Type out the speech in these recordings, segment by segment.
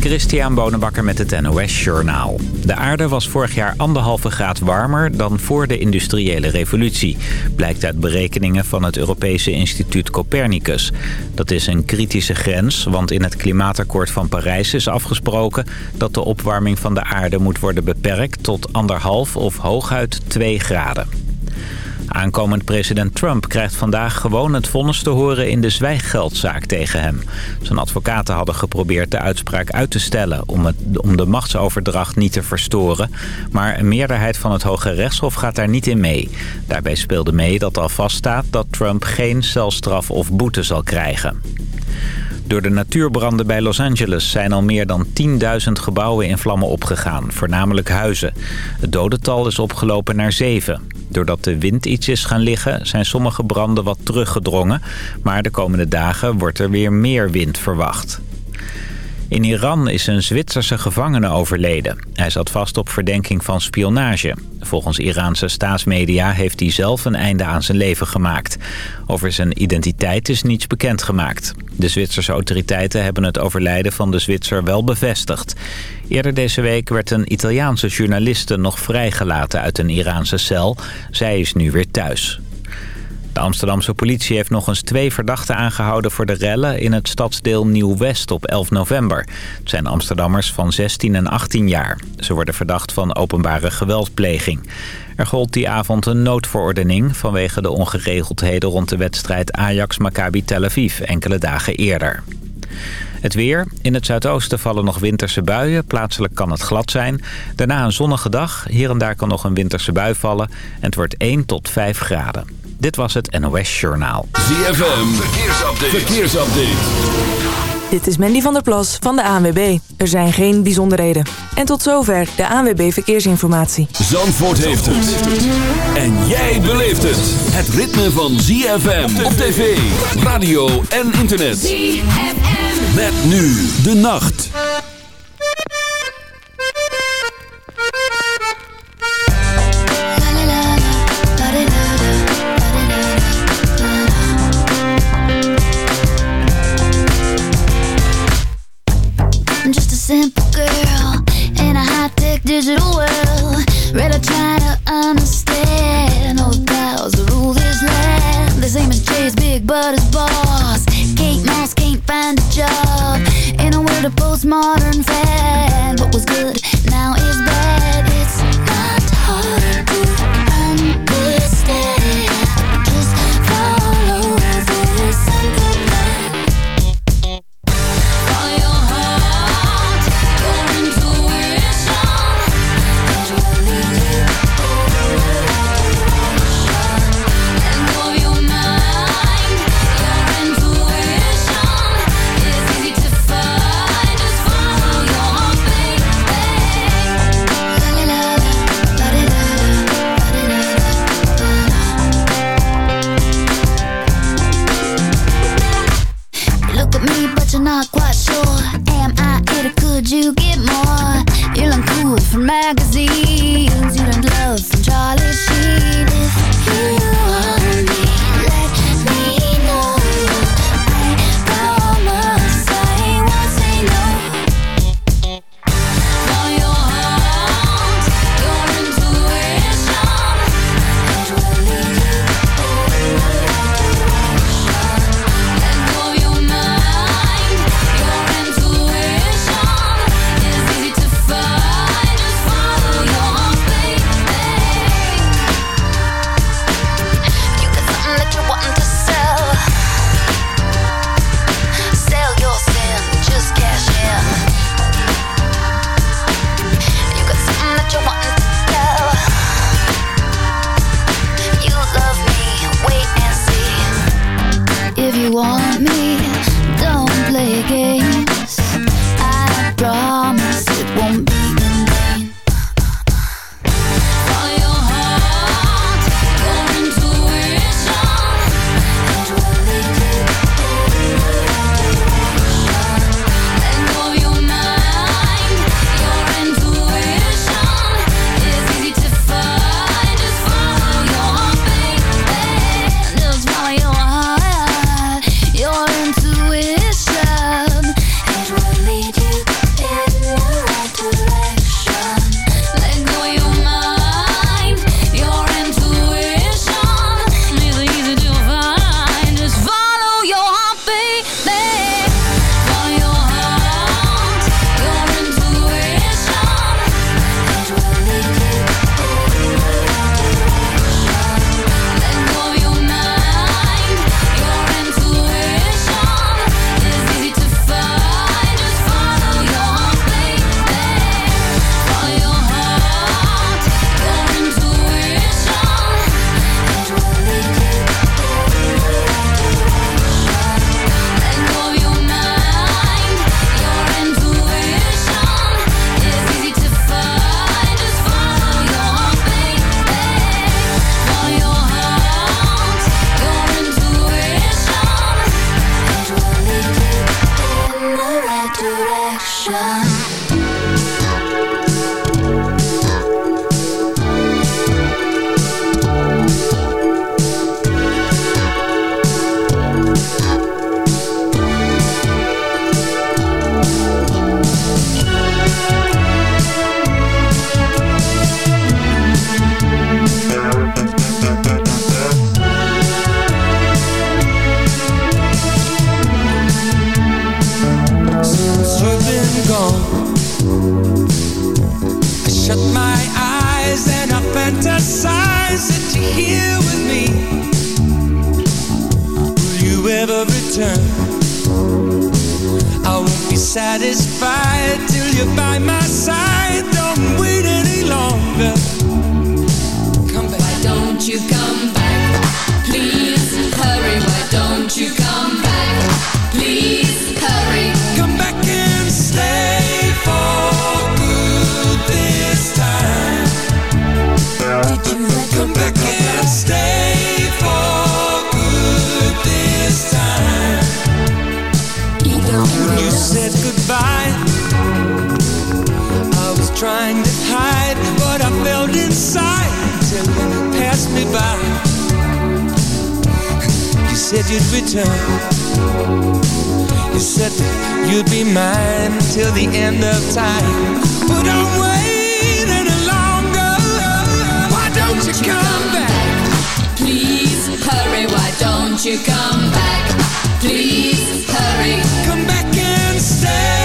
Christian Bonenbakker met het NOS Journaal. De aarde was vorig jaar anderhalve graad warmer dan voor de industriële revolutie. Blijkt uit berekeningen van het Europese instituut Copernicus. Dat is een kritische grens, want in het klimaatakkoord van Parijs is afgesproken... dat de opwarming van de aarde moet worden beperkt tot anderhalf of hooguit 2 graden. Aankomend president Trump krijgt vandaag gewoon het vonnis te horen in de zwijggeldzaak tegen hem. Zijn advocaten hadden geprobeerd de uitspraak uit te stellen om, het, om de machtsoverdracht niet te verstoren. Maar een meerderheid van het Hoge Rechtshof gaat daar niet in mee. Daarbij speelde mee dat al vaststaat dat Trump geen celstraf of boete zal krijgen. Door de natuurbranden bij Los Angeles zijn al meer dan 10.000 gebouwen in vlammen opgegaan, voornamelijk huizen. Het dodental is opgelopen naar 7. Doordat de wind iets is gaan liggen zijn sommige branden wat teruggedrongen, maar de komende dagen wordt er weer meer wind verwacht. In Iran is een Zwitserse gevangene overleden. Hij zat vast op verdenking van spionage. Volgens Iraanse staatsmedia heeft hij zelf een einde aan zijn leven gemaakt. Over zijn identiteit is niets bekendgemaakt. De Zwitserse autoriteiten hebben het overlijden van de Zwitser wel bevestigd. Eerder deze week werd een Italiaanse journaliste nog vrijgelaten uit een Iraanse cel. Zij is nu weer thuis. De Amsterdamse politie heeft nog eens twee verdachten aangehouden voor de rellen in het stadsdeel Nieuw-West op 11 november. Het zijn Amsterdammers van 16 en 18 jaar. Ze worden verdacht van openbare geweldpleging. Er gold die avond een noodverordening vanwege de ongeregeldheden rond de wedstrijd Ajax-Maccabi Tel Aviv enkele dagen eerder. Het weer. In het zuidoosten vallen nog winterse buien. Plaatselijk kan het glad zijn. Daarna een zonnige dag. Hier en daar kan nog een winterse bui vallen. En het wordt 1 tot 5 graden. Dit was het NOS Journaal. ZFM, verkeersupdate. verkeersupdate. Dit is Mandy van der Plas van de ANWB. Er zijn geen bijzonderheden. En tot zover de ANWB Verkeersinformatie. Zandvoort heeft het. En jij beleeft het. Het ritme van ZFM op tv, radio en internet. ZFM. Met nu de nacht. Simple girl in a high-tech digital world. To try to understand all the powers that rule this land. The same as Jay's big but his boss. Kate Moss can't find a job in a world of postmodern fad. waiting till the end of time. But I'm waiting longer. Why don't you come back? Please hurry, why don't you come back? Please hurry. Come back and stay.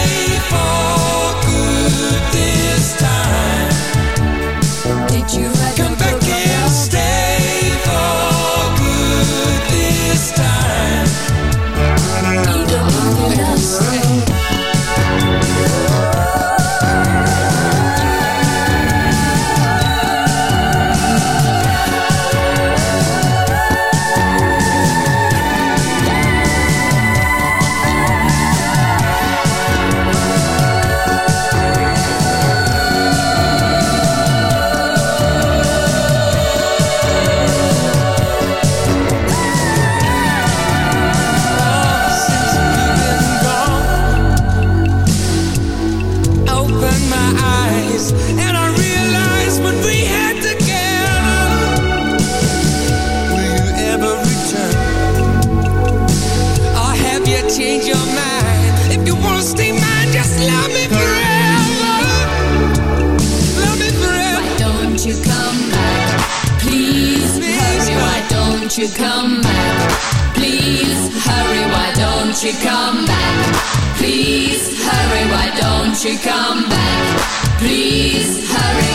come back. Please hurry.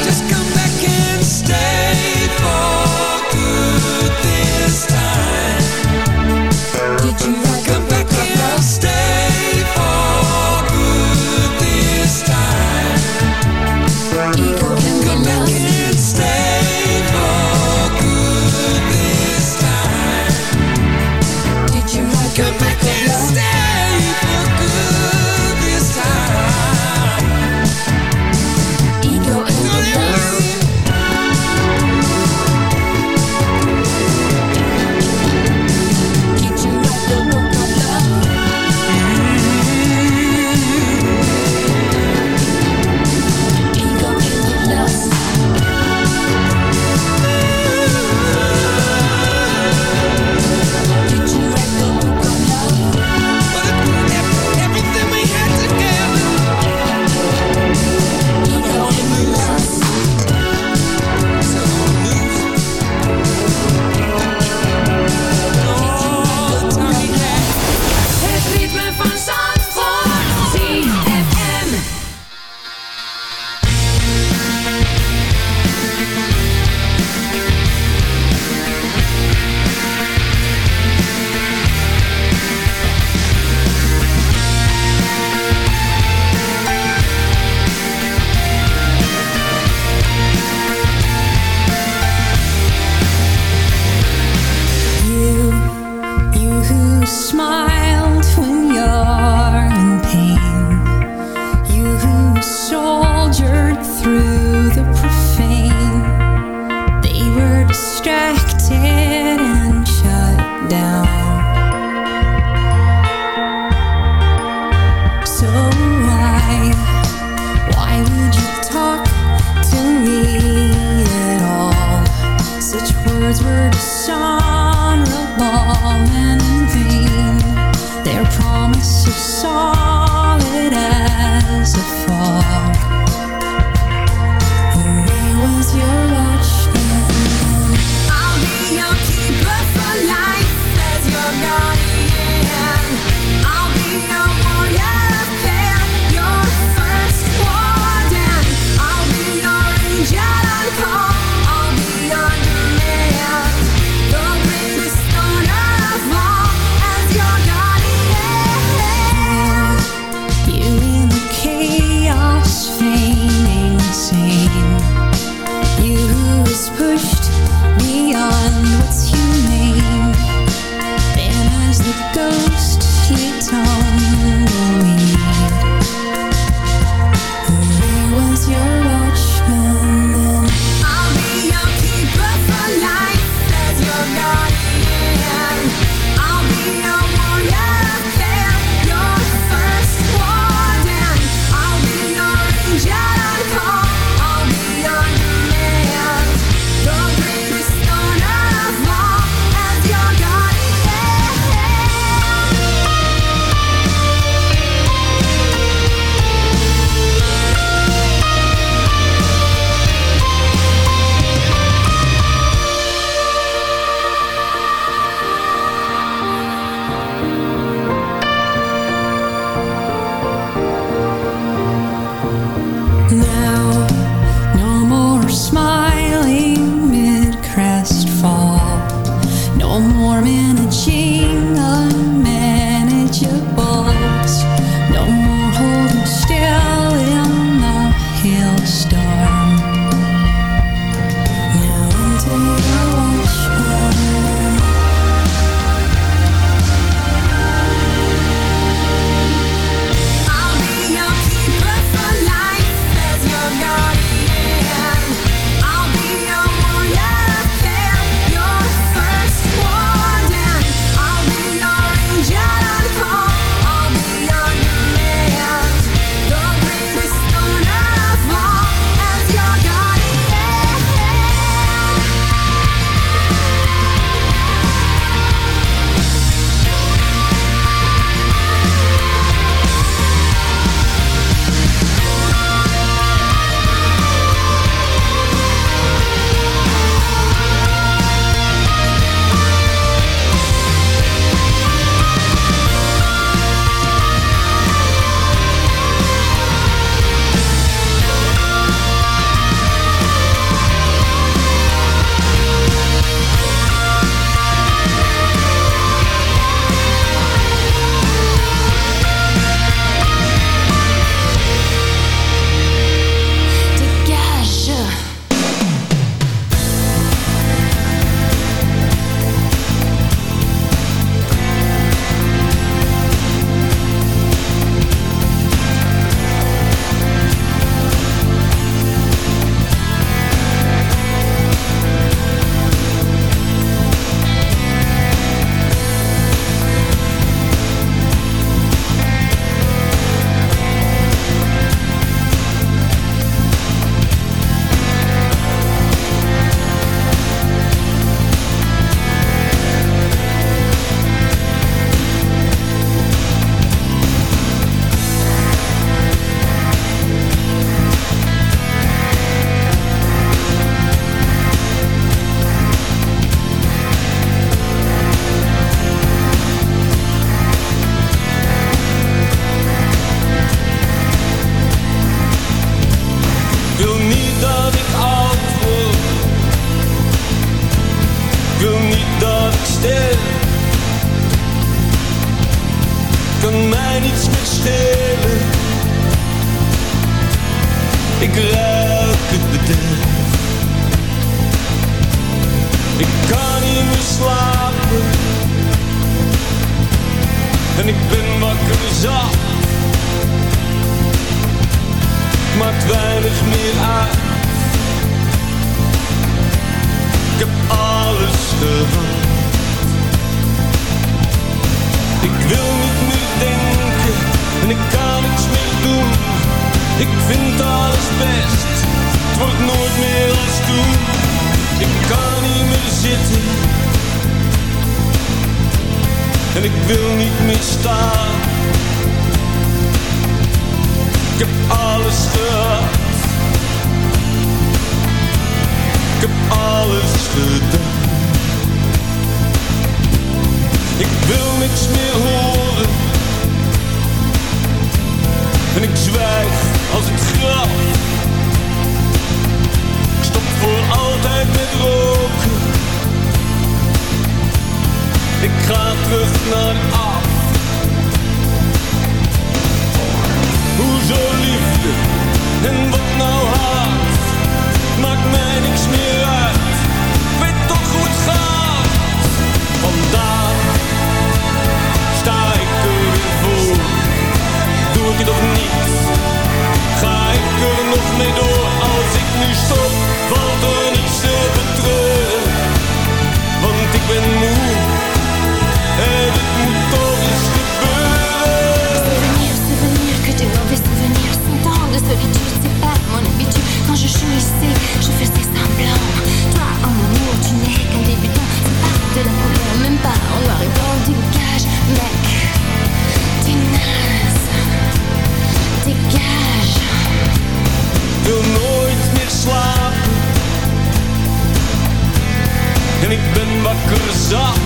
wakker zat.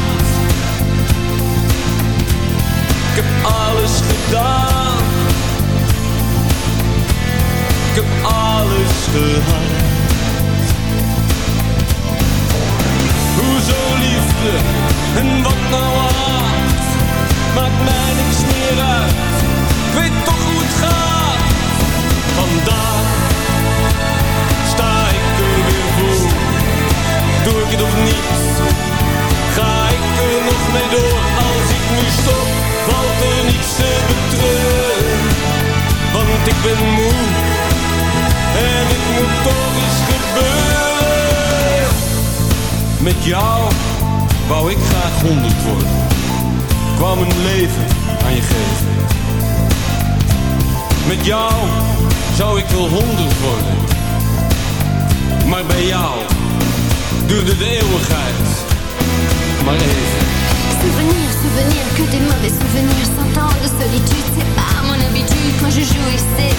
Ik heb alles gedaan. Ik heb alles gehad. Hoezo liefde en wat nou aard? Maakt mij niks meer uit. Ik weet toch hoe het gaat. Vandaag Doe ik het of niet? Ga ik er nog mee door? Als ik nu stop, valt er niets te betreuren. Want ik ben moe en ik moet toch eens gebeuren. Met jou wou ik graag honderd worden. Kwam een leven aan je geven. Met jou zou ik wel honderd worden. Maar bij jou duurde de eeuwigheid. Maar even. Souvenir, souvenir, que des mauvais souvenirs. Cent ans de solitude, c'est pas mon habitude. Quand je joue, c'est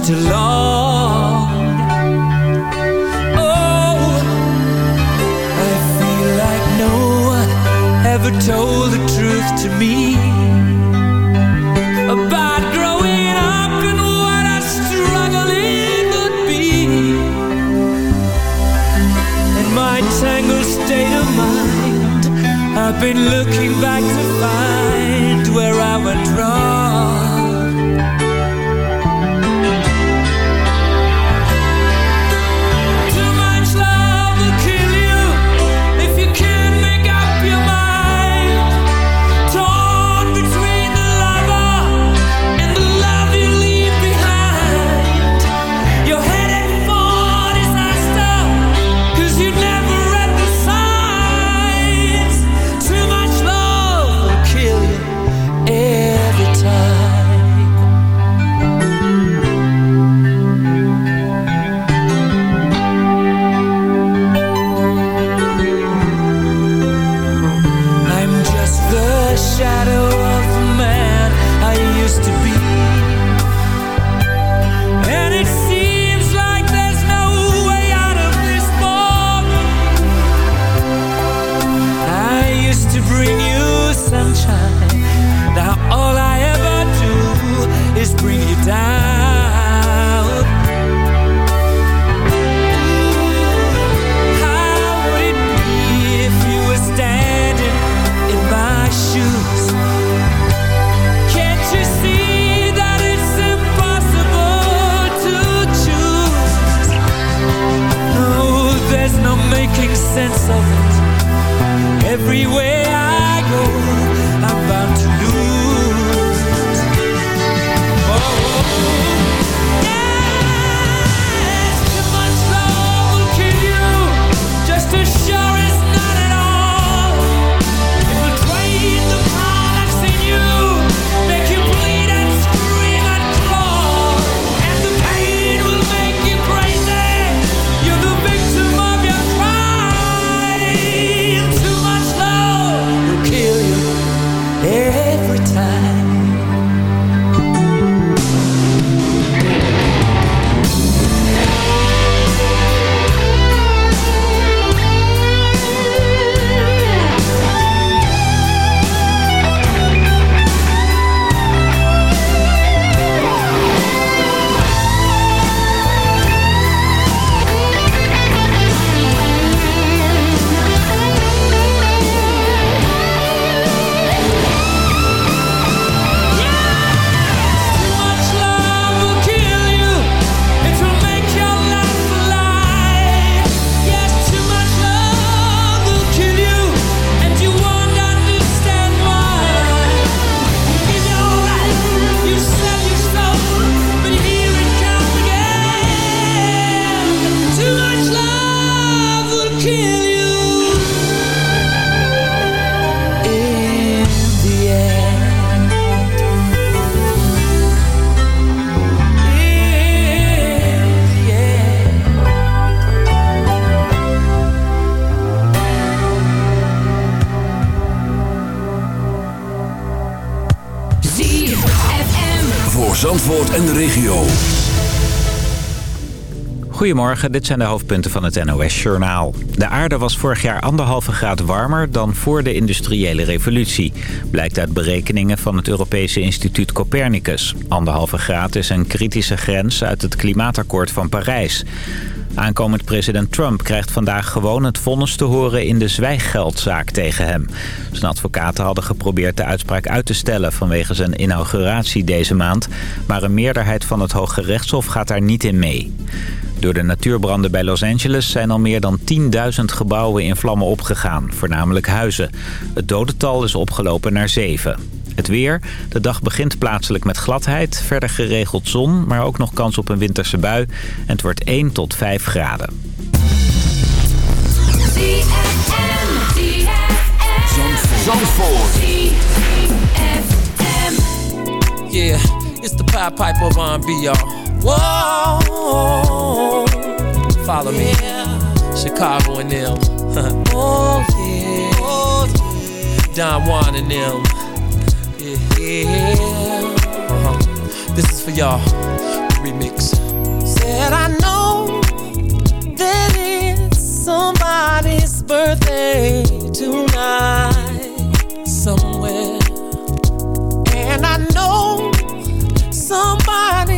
Too much Goedemorgen, dit zijn de hoofdpunten van het NOS-journaal. De aarde was vorig jaar anderhalve graad warmer dan voor de industriële revolutie. Blijkt uit berekeningen van het Europese instituut Copernicus. Anderhalve graad is een kritische grens uit het klimaatakkoord van Parijs. Aankomend president Trump krijgt vandaag gewoon het vonnis te horen in de zwijggeldzaak tegen hem. Zijn advocaten hadden geprobeerd de uitspraak uit te stellen vanwege zijn inauguratie deze maand. Maar een meerderheid van het Hoge Rechtshof gaat daar niet in mee. Door de natuurbranden bij Los Angeles zijn al meer dan 10.000 gebouwen in vlammen opgegaan, voornamelijk huizen. Het dodental is opgelopen naar 7. Het weer. De dag begint plaatselijk met gladheid. Verder geregeld zon, maar ook nog kans op een winterse bui. En het wordt 1 tot 5 graden. Yeah, it's the. Whoa, follow me, Chicago and them. oh yeah, oh yeah. Don Juan and them. Yeah, uh-huh. This is for y'all. Remix. Said I know that it's somebody's birthday tonight somewhere. And I know somebody's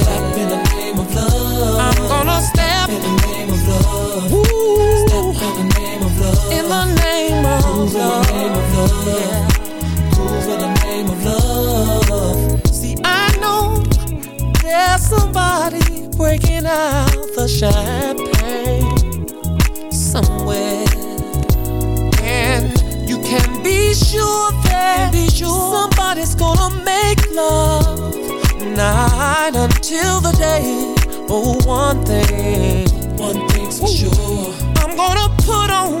the name of Move love. In the name of love. Move in the name of love. See, I know there's somebody breaking out the champagne somewhere. And you can be sure that be sure somebody's gonna make love night until the day. Oh, one thing, one thing's for sure. I'm gonna put on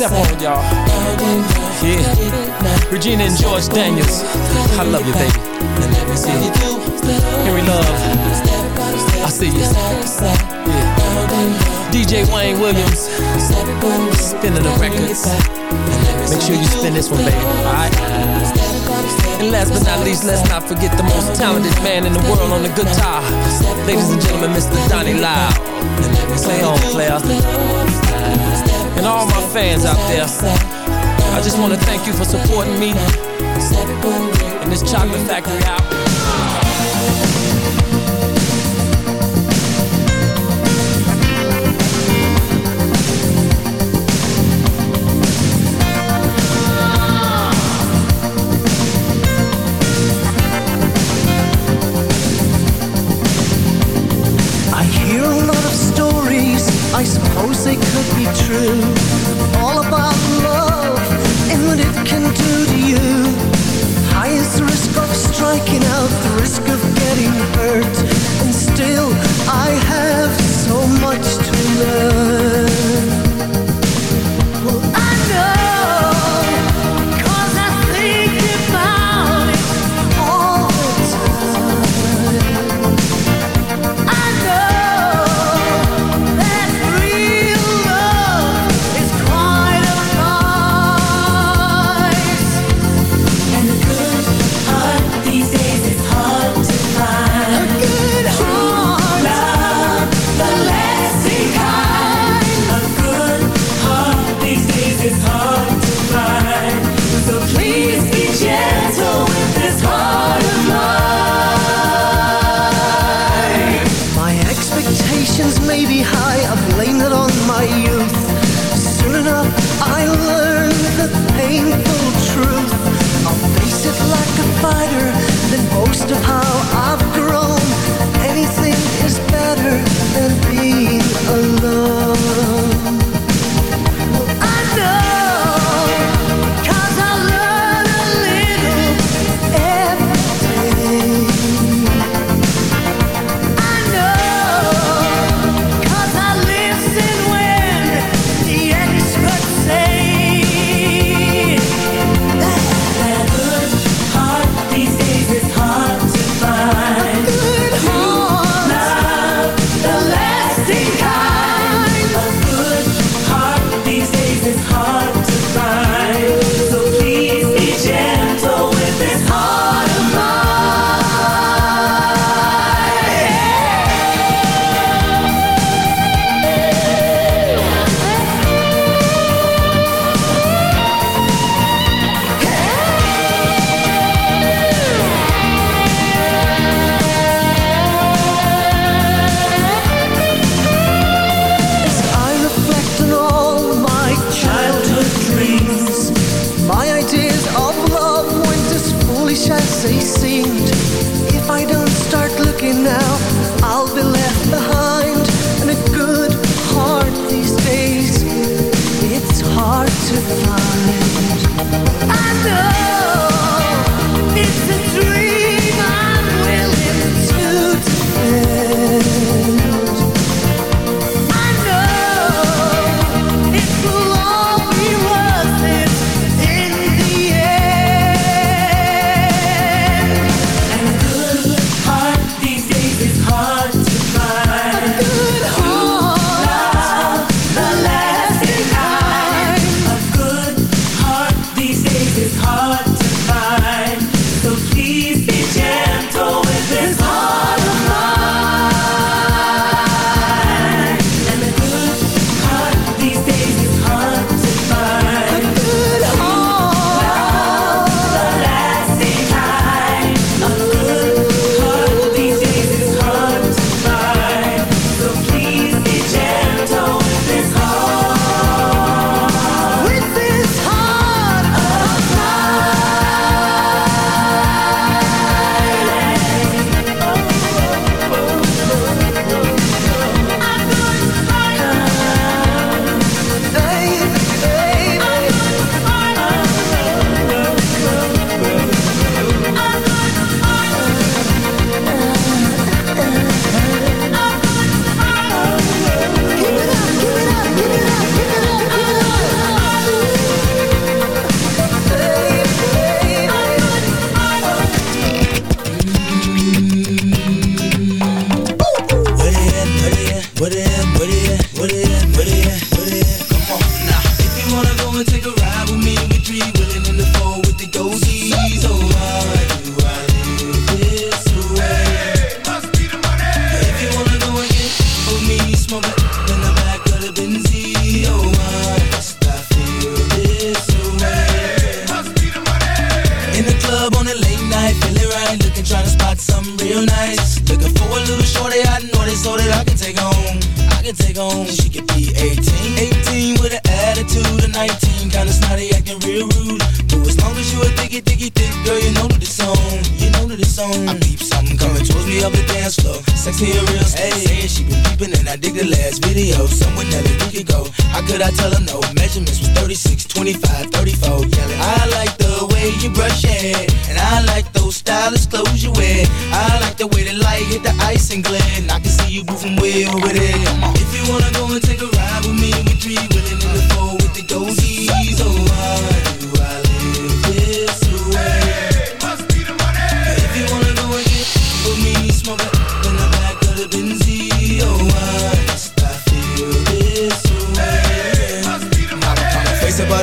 step on y'all. Yeah, Regina and George Daniels. I love you, baby. Yeah. Henry Love. I see you. Yeah. DJ Wayne Williams. Spinning the records. Make sure you spin this one, baby. Alright? And last but not least, let's not forget the most talented man in the world on the guitar. Ladies and gentlemen, Mr. Donnie Lyle. Play on, player. And all my fans out there, I just want to thank you for supporting me and this chocolate factory out. Could be true. night, looking trying to spot something real nice. Looking for a little shorty, I know they so that I can take home. I can take home. She could be 18, 18 with an attitude of 19, kinda snotty, acting real rude. But as long as you a diggy, diggy, thick girl, you know that it's on on. I peep something coming towards me up the dance floor. Sexy and real, hey. Saying she been peeping and I dig the last video. Someone that we could go. How could I tell her no? Measurements was 36, 25, 34. Yelling, I like the way you brush your hair. And I like those stylish clothes you wear. I like the way the light hit the ice and glare. And I can see you moving way over there. If you wanna go and take a ride with me, we three willing in the four with the goldies. Oh,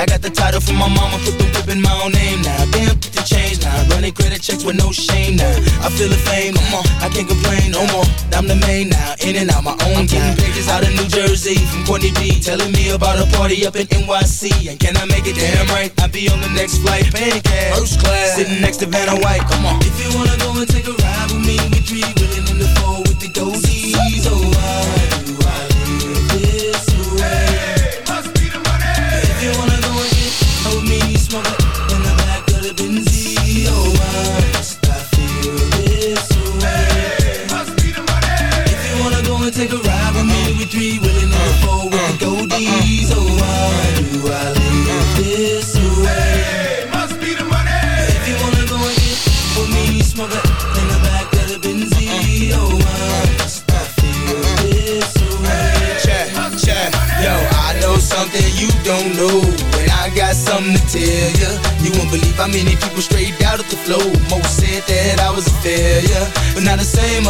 I got the title from my mama, put the whip in my own name now. Damn, put the change now. Running credit checks with no shame now. I feel the fame, come on, I can't complain no more. I'm the main now, in and out my own game. Pages out of New Jersey from Courtney B, telling me about a party up in NYC. And can I make it damn right? I'll be on the next flight, paying cash, first class, sitting next to Vanna White. Come on, if you wanna go and take a ride with me, we three willing in the four with the goldies. Oh, take a ride with me, we three willing in the four with the goldies. Oh, why do I live this way? Must be the money. If you wanna go and get with me, smoke it in the back of the Benz. Oh, why must I feel this way? Check, check. Yo, I know something you don't know. And I got something to tell ya. You won't believe how many people straight out of the flow. Most said that I was a failure. But now the same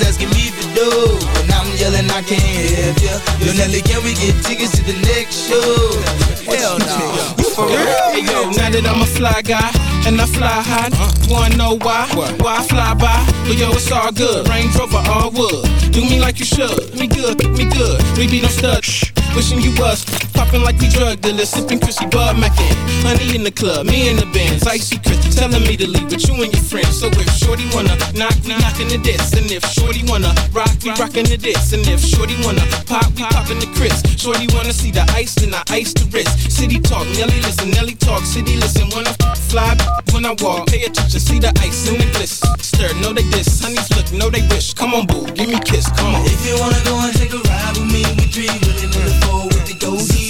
motherfuckers asking me for dough. And I'm yelling, I can't help ya. Yo, Nelly, can we get tickets to the next show? Hell no. You for real? Hey yo, now that I'm a fly guy and I fly high, wanna know why? Why I fly by? But yo, it's all good. Range Rover, all wood. Do me like you should. Me good, me good. We be no stud. Wishing you was popping like we drug dealers, sipping Chrissy Bud Mackin. Honey in the club, me in the bands, icy Chris telling me to leave with you and your friends. So if Shorty wanna knock, we knockin' the diss, and if Shorty wanna rock, we rockin' the diss, and if Shorty wanna pop, we poppin' the Chris. Shorty wanna see the ice, then I ice the wrist. City talk, Nelly listen, Nelly talk, city listen. When I fly, when I walk, pay attention, see the ice in the bliss. Stir, know they diss, honeys look, know they wish. Come on, boo, give me kiss, come on. If you wanna go and take a ride with me, we three the four with the goldies.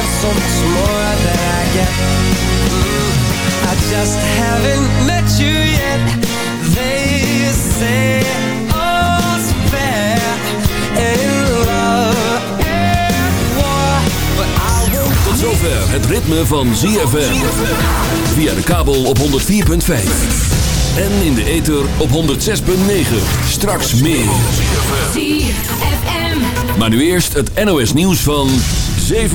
give so much more than I get mm, I just haven't met you yet They say all's fair in love and war But I won't Tot zover het ritme van ZFM. Via de kabel op 104.5. En in de ether op 106.9. Straks meer. ZFM. Maar nu eerst het NOS nieuws van 7